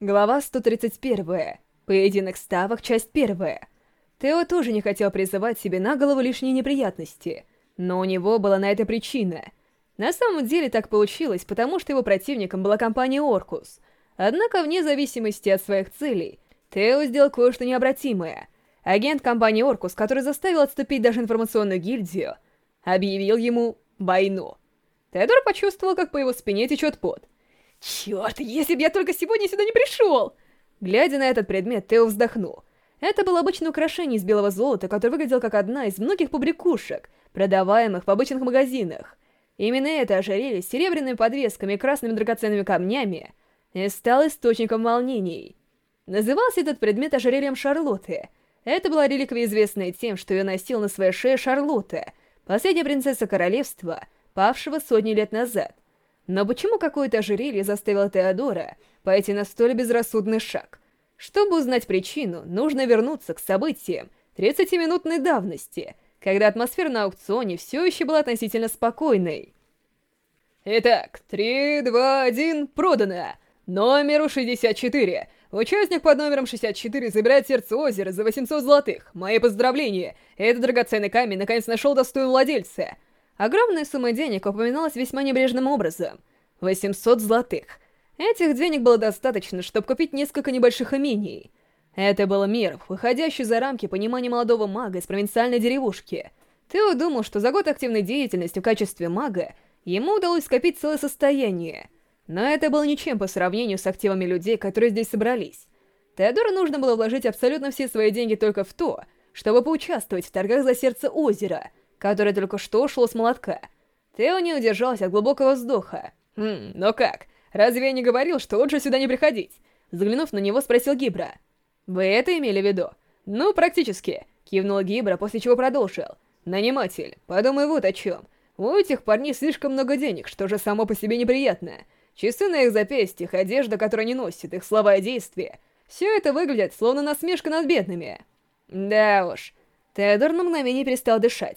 Глава 131. Поединок ставок, часть первая. Тео тоже не хотел призывать себе на голову лишние неприятности, но у него была на это причина. На самом деле так получилось, потому что его противником была компания Оркус. Однако, вне зависимости от своих целей, Тео сделал кое-что необратимое. Агент компании Оркус, который заставил отступить даже информационную гильдию, объявил ему войну. Теодор почувствовал, как по его спине течет пот — «Черт, если бы я только сегодня сюда не пришел!» Глядя на этот предмет, Тео вздохнул. Это было обычное украшение из белого золота, которое выглядело как одна из многих побрякушек, продаваемых в обычных магазинах. Именно это ожерелье с серебряными подвесками и красными драгоценными камнями и стало источником волнений. Назывался этот предмет ожерельем Шарлотты. Это была реликвия, известная тем, что ее носила на своей шее Шарлотта, последняя принцесса королевства, павшего сотни лет назад. Но почему какое-то ожерелье заставило Теодора пойти на столь безрассудный шаг? Чтобы узнать причину, нужно вернуться к событиям 30-минутной давности, когда атмосфера на аукционе все еще была относительно спокойной. Итак, 3, 2, 1, продано! Номеру 64. Участник под номером 64 забирает сердце озера за 800 золотых. Мои поздравления! Этот драгоценный камень наконец нашел достойного владельца. Огромная сумма денег упоминалась весьма небрежным образом. 800 золотых. Этих денег было достаточно, чтобы купить несколько небольших имений. Это был мир, выходящий за рамки понимания молодого мага из провинциальной деревушки. Тео думал, что за год активной деятельности в качестве мага ему удалось скопить целое состояние. Но это было ничем по сравнению с активами людей, которые здесь собрались. Теодору нужно было вложить абсолютно все свои деньги только в то, чтобы поучаствовать в торгах за сердце озера — которое только что ушло с молотка. Тео не удержалась от глубокого вздоха. «Хм, но как? Разве я не говорил, что лучше сюда не приходить?» Заглянув на него, спросил Гибра. «Вы это имели в виду?» «Ну, практически», — кивнул Гибра, после чего продолжил. «Наниматель, подумай вот о чем. У этих парней слишком много денег, что же само по себе неприятно. Часы на их запястьях, одежда, которую они носят, их слова и действия. Все это выглядит, словно насмешка над бедными». «Да уж». Теодор на мгновение перестал дышать.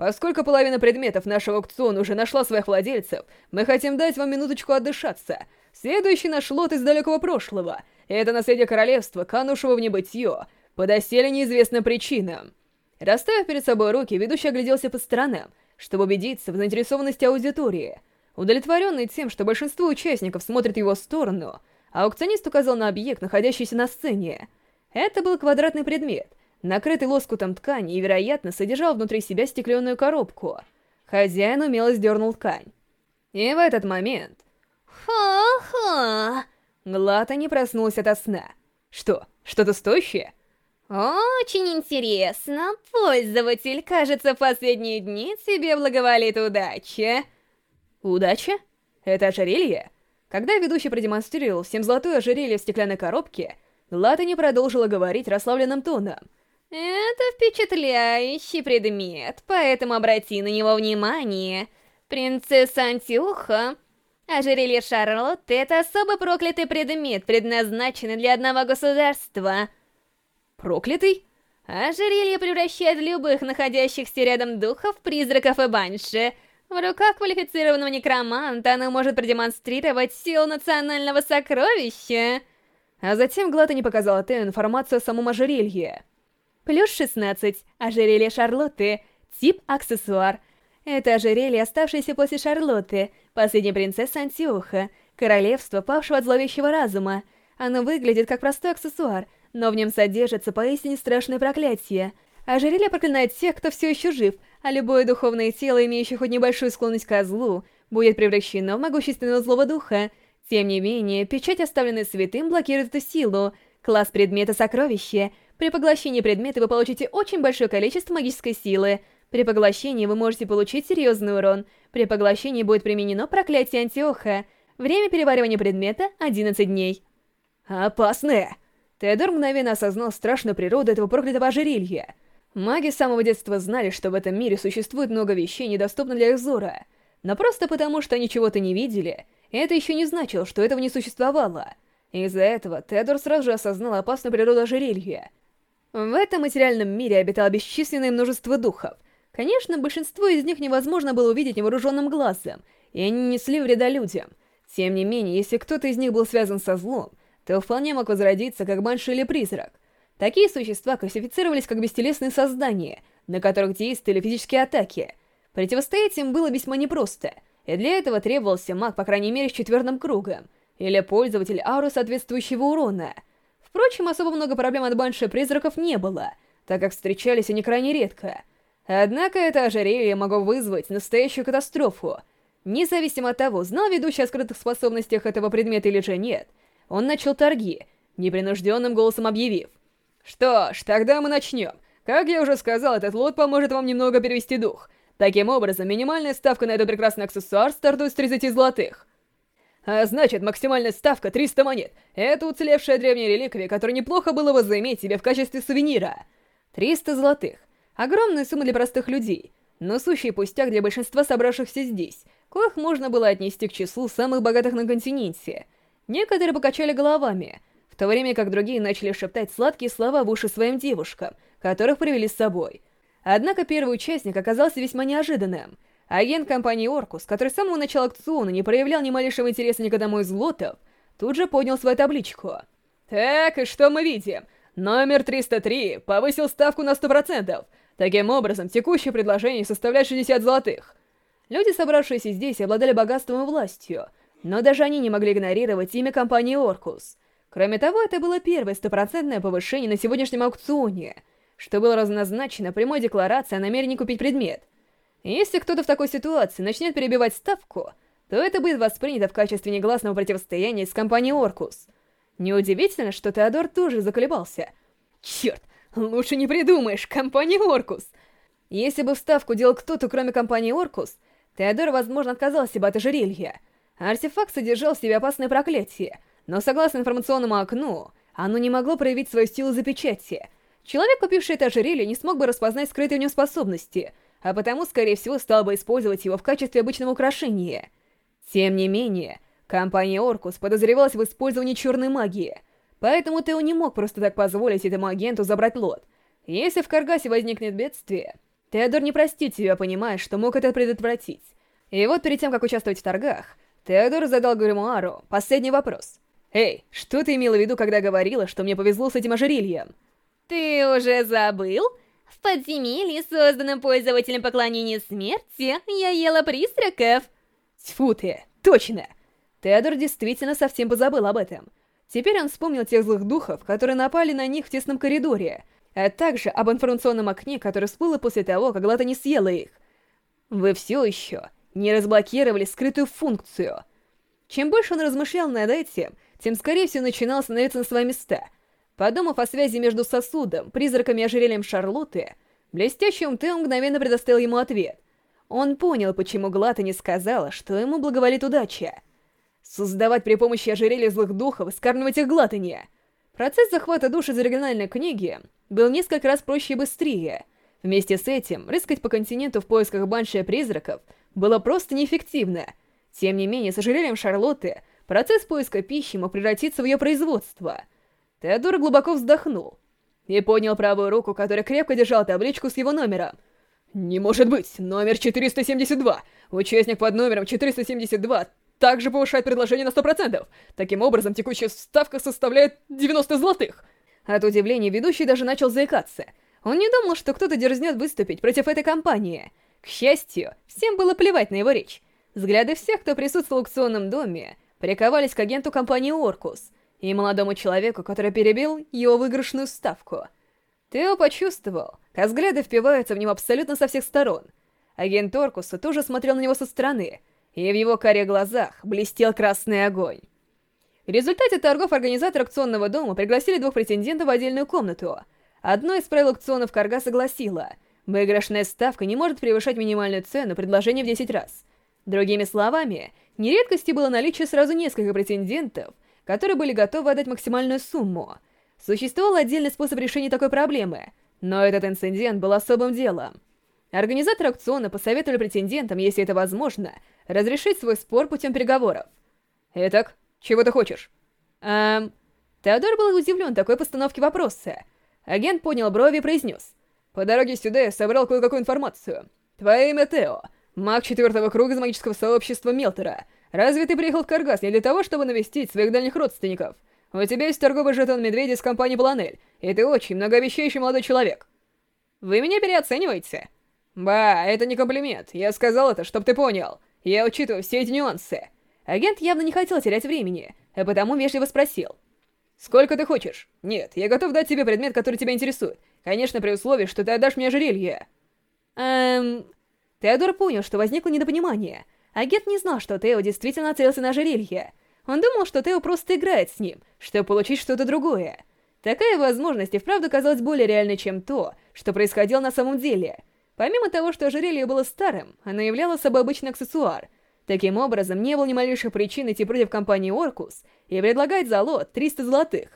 Поскольку половина предметов нашего аукциона уже нашла своих владельцев, мы хотим дать вам минуточку отдышаться. Следующий наш лот из далекого прошлого. Это наследие королевства, канувшего в небытие, по неизвестным причинам. Расставив перед собой руки, ведущий огляделся по сторонам, чтобы убедиться в заинтересованности аудитории. Удовлетворенный тем, что большинство участников смотрит в его сторону, аукционист указал на объект, находящийся на сцене. Это был квадратный предмет, накрытый лоскутом ткани и, вероятно, содержал внутри себя стеклянную коробку. Хозяин умело сдернул ткань. И в этот момент... Ха-ха! Глата не проснулась ото сна. Что, что-то стоящее? Очень интересно. «Это впечатляющий предмет, поэтому обрати на него внимание. Принцесса Антиуха, ожерелье Шарлотты — это особо проклятый предмет, предназначенный для одного государства». «Проклятый?» Ожерелье превращает любых находящихся рядом духов, призраков и банши. В руках квалифицированного некроманта оно может продемонстрировать силу национального сокровища. А затем Глата не показала Тео информацию о самом ожерелье плюс 16, ожерелье Шарлотты, тип аксессуар. Это ожерелье, оставшееся после Шарлотты, последней принцессы Антиоха, королевства, павшего от зловещего разума. Оно выглядит как простой аксессуар, но в нем содержится поистине страшное проклятие. Ожерелье проклинает тех, кто все еще жив, а любое духовное тело, имеющее хоть небольшую склонность к злу, будет превращено в могущественного злого духа. Тем не менее, печать, оставленная святым, блокирует эту силу. Класс предмета сокровище. При поглощении предмета вы получите очень большое количество магической силы. При поглощении вы можете получить серьезный урон. При поглощении будет применено проклятие Антиоха. Время переваривания предмета — 11 дней. «Опасное!» Теодор мгновенно осознал страшную природу этого проклятого ожерелья. Маги с самого детства знали, что в этом мире существует много вещей, недоступных для их взора. Но просто потому, что они чего-то не видели, это еще не значило, что этого не существовало. Из-за этого Теодор сразу же осознал опасную природу ожерелья — В этом материальном мире обитало бесчисленное множество духов. Конечно, большинство из них невозможно было увидеть невооруженным глазом, и они несли вреда людям. Тем не менее, если кто-то из них был связан со злом, то вполне мог возродиться как банши или призрак. Такие существа классифицировались как бестелесные создания, на которых действовали Впрочем, особо много проблем от банши призраков не было, так как встречались они крайне редко. Однако это ожерелье могло вызвать настоящую катастрофу. Независимо от того, знал ведущий о скрытых способностях этого предмета или же нет, он начал торги, непринужденным голосом объявив. «Что ж, тогда мы начнем. Как я уже сказал, этот лот поможет вам немного перевести дух. Таким образом, минимальная ставка на этот прекрасный аксессуар стартует с 30 золотых. А значит, максимальная ставка 300 монет. Это уцелевшая древняя реликвия, которую неплохо было бы заиметь себе в качестве сувенира. 300 золотых. Огромная сумма для простых людей. Но сущий пустяк для большинства собравшихся здесь. Коих можно было отнести к числу самых богатых на континенте. Некоторые покачали головами, в то время как другие начали шептать сладкие слова в уши своим девушкам, которых привели с собой. Однако первый участник оказался весьма неожиданным — Агент компании «Оркус», который с самого начала акциона не проявлял ни малейшего интереса никому из лотов, тут же поднял свою табличку. «Так, и что мы видим? Номер 303 повысил ставку на 100%. Таким образом, текущее предложение составляет 60 золотых». Люди, собравшиеся здесь, обладали богатством и властью, но даже они не могли игнорировать имя компании «Оркус». Кроме того, это было первое стопроцентное повышение на сегодняшнем аукционе, что было разназначено прямой декларацией о намерении купить предмет. Если кто-то в такой ситуации начнет перебивать ставку, то это будет воспринято в качестве негласного противостояния с компанией «Оркус». Неудивительно, что Теодор тоже заколебался. Черт, лучше не придумаешь, компания «Оркус». Если бы вставку делал кто-то, кроме компании «Оркус», Теодор, возможно, отказался бы от ожерелья. Артефакт содержал в себе опасное проклятие, но согласно информационному окну, оно не могло проявить свою силу за печати. Человек, купивший это ожерелье, не смог бы распознать скрытые в нем способности — а потому, скорее всего, стал бы использовать его в качестве обычного украшения. Тем не менее, компания Оркус подозревалась в использовании черной магии, поэтому Тео не мог просто так позволить этому агенту забрать лот. Если в Каргасе возникнет бедствие, Теодор не простит себя, понимая, что мог это предотвратить. И вот перед тем, как участвовать в торгах, Теодор задал Гримуару последний вопрос. «Эй, что ты имела в виду, когда говорила, что мне повезло с этим ожерельем?» «Ты уже забыл?» В подземелье, созданном пользователем поклонения смерти, я ела призраков. Тьфу ты, точно! Теодор действительно совсем позабыл об этом. Теперь он вспомнил тех злых духов, которые напали на них в тесном коридоре, а также об информационном окне, которое всплыло после того, как Лата не съела их. Вы все еще не разблокировали скрытую функцию. Чем больше он размышлял над этим, тем скорее все начинало становиться на свои места — Подумав о связи между сосудом, призраками и ожерельем Шарлотты, блестящим ты мгновенно предоставил ему ответ. Он понял, почему Глата не сказала, что ему благоволит удача. Создавать при помощи ожерелья злых духов, скармливать их Глатанье. Процесс захвата душ из оригинальной книги был несколько раз проще и быстрее. Вместе с этим, рыскать по континенту в поисках банши призраков было просто неэффективно. Тем не менее, с ожерельем Шарлотты процесс поиска пищи мог превратиться в ее производство — Теодор глубоко вздохнул и поднял правую руку, которая крепко держала табличку с его номером. «Не может быть! Номер 472! Участник под номером 472 также повышает предложение на 100%! Таким образом, текущая ставка составляет 90 золотых!» От удивления ведущий даже начал заикаться. Он не думал, что кто-то дерзнет выступить против этой компании. К счастью, всем было плевать на его речь. Взгляды всех, кто присутствовал в аукционном доме, приковались к агенту компании «Оркус», и молодому человеку, который перебил его выигрышную ставку. Тео почувствовал, как взгляды впиваются в него абсолютно со всех сторон. Агент Оркуса тоже смотрел на него со стороны, и в его коре глазах блестел красный огонь. В результате торгов организатор акционного дома пригласили двух претендентов в отдельную комнату. Одно из правил аукционов Карга согласило, выигрышная ставка не может превышать минимальную цену предложения в 10 раз. Другими словами, нередкостью было наличие сразу нескольких претендентов, которые были готовы отдать максимальную сумму. Существовал отдельный способ решения такой проблемы, но этот инцидент был особым делом. Организаторы аукциона посоветовали претендентам, если это возможно, разрешить свой спор путем переговоров. «Итак, чего ты хочешь?» «Эм...» Теодор был удивлен такой постановке вопроса. Агент поднял брови и произнес. «По дороге сюда я собрал кое-какую информацию. Твое имя Тео, маг четвертого круга из магического сообщества Мелтера». Разве ты приехал в Каргас не для того, чтобы навестить своих дальних родственников? У тебя есть торговый жетон медведя с компании «Планель», и ты очень многообещающий молодой человек. Вы меня переоцениваете? Ба, это не комплимент. Я сказал это, чтобы ты понял. Я учитываю все эти нюансы. Агент явно не хотел терять времени, а потому вежливо спросил. «Сколько ты хочешь? Нет, я готов дать тебе предмет, который тебя интересует. Конечно, при условии, что ты отдашь мне ожерелье». Эм... Теодор понял, что возникло недопонимание — Агент не знал, что Тео действительно целился на жерелье. Он думал, что Тео просто играет с ним, чтобы получить что-то другое. Такая возможность и вправду казалась более реальной, чем то, что происходило на самом деле. Помимо того, что ожерелье было старым, оно являло собой обычный аксессуар. Таким образом, не было ни малейших причин идти против компании Оркус и предлагать за лот 300 золотых.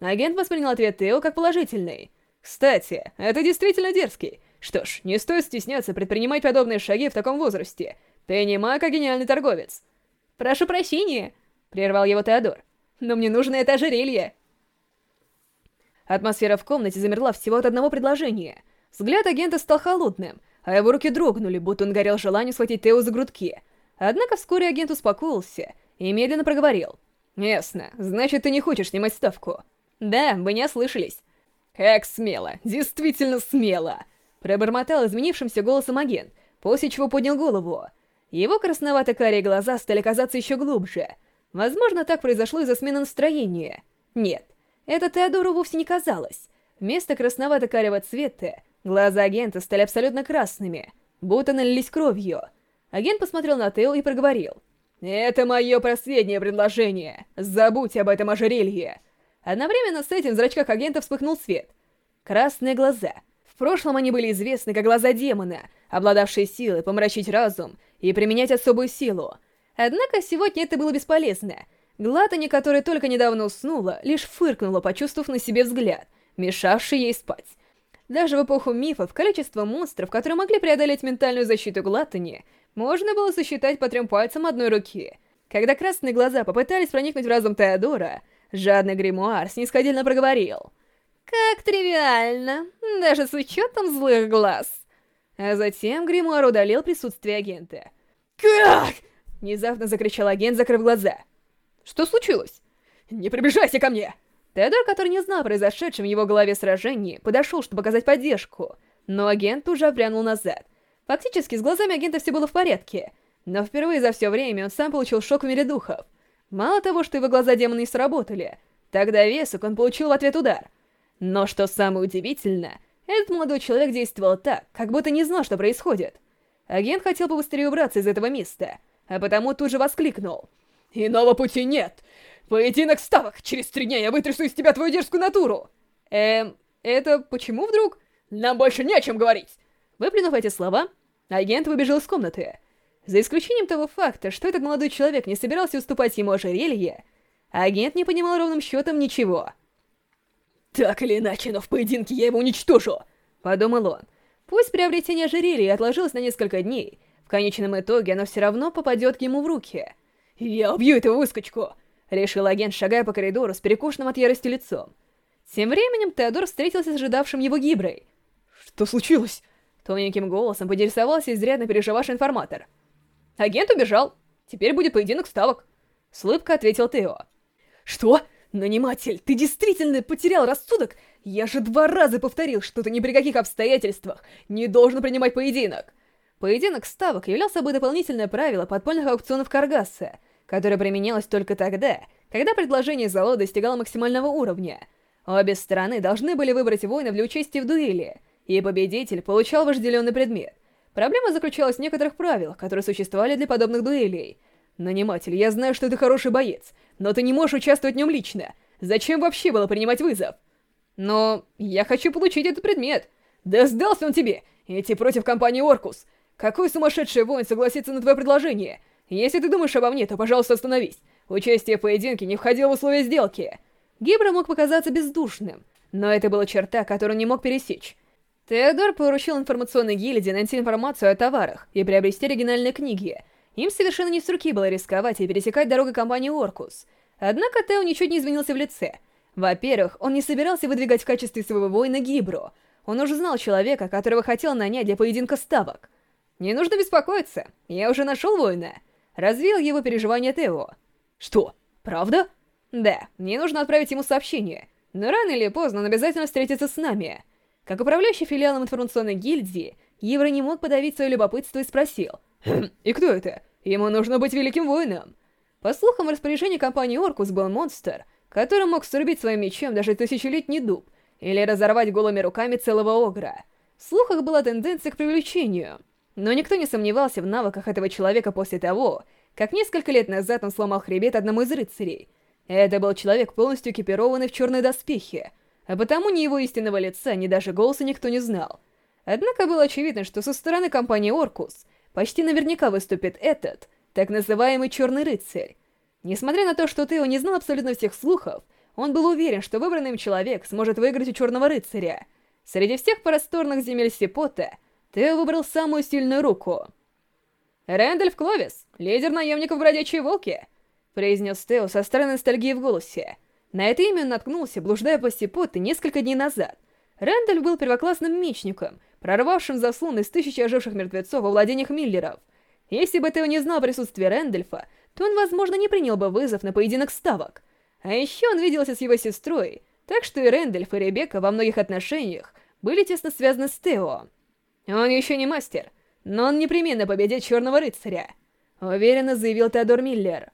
Агент воспринял ответ Тео как положительный. «Кстати, это действительно дерзкий. Что ж, не стоит стесняться предпринимать подобные шаги в таком возрасте, «Ты не маг, а гениальный торговец!» «Прошу прощения!» — прервал его Теодор. «Но мне нужно это ожерелье!» Атмосфера в комнате замерла всего от одного предложения. Взгляд агента стал холодным, а его руки дрогнули, будто он горел желанием схватить Тео за грудки. Однако вскоре агент успокоился и медленно проговорил. «Ясно. Значит, ты не хочешь снимать ставку?» «Да, вы не ослышались». «Как смело! Действительно смело!» Пробормотал изменившимся голосом агент, после чего поднял голову. Его красновато-карие глаза стали казаться еще глубже. Возможно, так произошло из-за смены настроения. Нет, это Теодору вовсе не казалось. Вместо красновато-карего цвета глаза агента стали абсолютно красными, будто налились кровью. Агент посмотрел на Тео и проговорил. «Это мое последнее предложение. Забудь об этом ожерелье!» Одновременно с этим в зрачках агента вспыхнул свет. Красные глаза. В прошлом они были известны как глаза демона, обладавшие силой помрачить разум и применять особую силу. Однако сегодня это было бесполезно. Глатани, которая только недавно уснула, лишь фыркнула, почувствовав на себе взгляд, мешавший ей спать. Даже в эпоху мифов количество монстров, которые могли преодолеть ментальную защиту Глатани, можно было сосчитать по трем пальцам одной руки. Когда красные глаза попытались проникнуть в разум Теодора, жадный гримуар снисходительно проговорил. «Как тривиально, даже с учетом злых глаз». А затем Гримуар удалил присутствие агента. «Как?» — внезапно закричал агент, закрыв глаза. «Что случилось?» «Не приближайся ко мне!» Теодор, который не знал о произошедшем в его голове сражении, подошел, чтобы показать поддержку, но агент уже опрянул назад. Фактически, с глазами агента все было в порядке, но впервые за все время он сам получил шок в мире духов. Мало того, что его глаза демона не сработали, тогда весок он получил в ответ удар. Но что самое удивительное — этот молодой человек действовал так, как будто не знал, что происходит. Агент хотел побыстрее убраться из этого места, а потому тут же воскликнул. «Иного пути нет! Поединок ставок! Через три дня я вытрясу из тебя твою дерзкую натуру!» «Эм, это почему вдруг?» «Нам больше не о чем говорить!» Выплюнув эти слова, агент выбежал из комнаты. За исключением того факта, что этот молодой человек не собирался уступать ему ожерелье, агент не понимал ровным счетом ничего. «Так или иначе, но в поединке я его уничтожу!» — подумал он. Пусть приобретение ожерелья отложилось на несколько дней, в конечном итоге оно все равно попадет к ему в руки. «Я убью этого выскочку!» — решил агент, шагая по коридору с перекушенным от ярости лицом. Тем временем Теодор встретился с ожидавшим его гиброй. «Что случилось?» — тоненьким голосом поинтересовался изрядно переживавший информатор. «Агент убежал. Теперь будет поединок ставок». С улыбкой ответил Тео. «Что?» Наниматель, ты действительно потерял рассудок? Я же два раза повторил, что ты ни при каких обстоятельствах не должен принимать поединок. Поединок ставок являл собой дополнительное правило подпольных аукционов Каргаса, которое применялось только тогда, когда предложение залога достигало максимального уровня. Обе стороны должны были выбрать воина для участия в дуэли, и победитель получал вожделенный предмет. Проблема заключалась в некоторых правилах, которые существовали для подобных дуэлей. «Наниматель, я знаю, что ты хороший боец, но ты не можешь участвовать в нем лично. Зачем вообще было принимать вызов? Но я хочу получить этот предмет. Да сдался он тебе! Идти против компании Оркус! Какой сумасшедший воин согласится на твое предложение? Если ты думаешь обо мне, то, пожалуйста, остановись. Участие в поединке не входило в условия сделки. Гибра мог показаться бездушным, но это была черта, которую он не мог пересечь. Теодор поручил информационной гильдии найти информацию о товарах и приобрести оригинальные книги — им совершенно не с руки было рисковать и пересекать дорогу компании «Оркус». Однако Тео ничуть не изменился в лице. Во-первых, он не собирался выдвигать в качестве своего воина Гибро. Он уже знал человека, которого хотел нанять для поединка ставок. «Не нужно беспокоиться, я уже нашел воина», — развил его переживания Тео. «Что, правда?» «Да, мне нужно отправить ему сообщение, но рано или поздно он обязательно встретится с нами». Как управляющий филиалом информационной гильдии, Евро не мог подавить свое любопытство и спросил — и кто это? Ему нужно быть великим воином. По слухам, в распоряжении компании Оркус был монстр, который мог срубить своим мечом даже тысячелетний дуб или разорвать голыми руками целого огра. В слухах была тенденция к привлечению, но никто не сомневался в навыках этого человека после того, как несколько лет назад он сломал хребет одному из рыцарей. Это был человек, полностью экипированный в черной доспехе, а потому ни его истинного лица, ни даже голоса никто не знал. Однако было очевидно, что со стороны компании Оркус — почти наверняка выступит этот, так называемый «черный рыцарь». Несмотря на то, что Тео не знал абсолютно всех слухов, он был уверен, что выбранный им человек сможет выиграть у черного рыцаря. Среди всех просторных земель Сипота Тео выбрал самую сильную руку. «Рэндальф Кловис, лидер наемников бродячие волки», — произнес Тео со странной ностальгией в голосе. На это имя он наткнулся, блуждая по Сипоте несколько дней назад. Рэндальф был первоклассным мечником — прорвавшим заслон из тысячи оживших мертвецов во владениях Миллеров. Если бы Тео не знал присутствие Рэндольфа, то он, возможно, не принял бы вызов на поединок ставок. А еще он виделся с его сестрой, так что и Рэндольф, и Ребекка во многих отношениях были тесно связаны с Тео. Он еще не мастер, но он непременно победит Черного Рыцаря, уверенно заявил Теодор Миллер.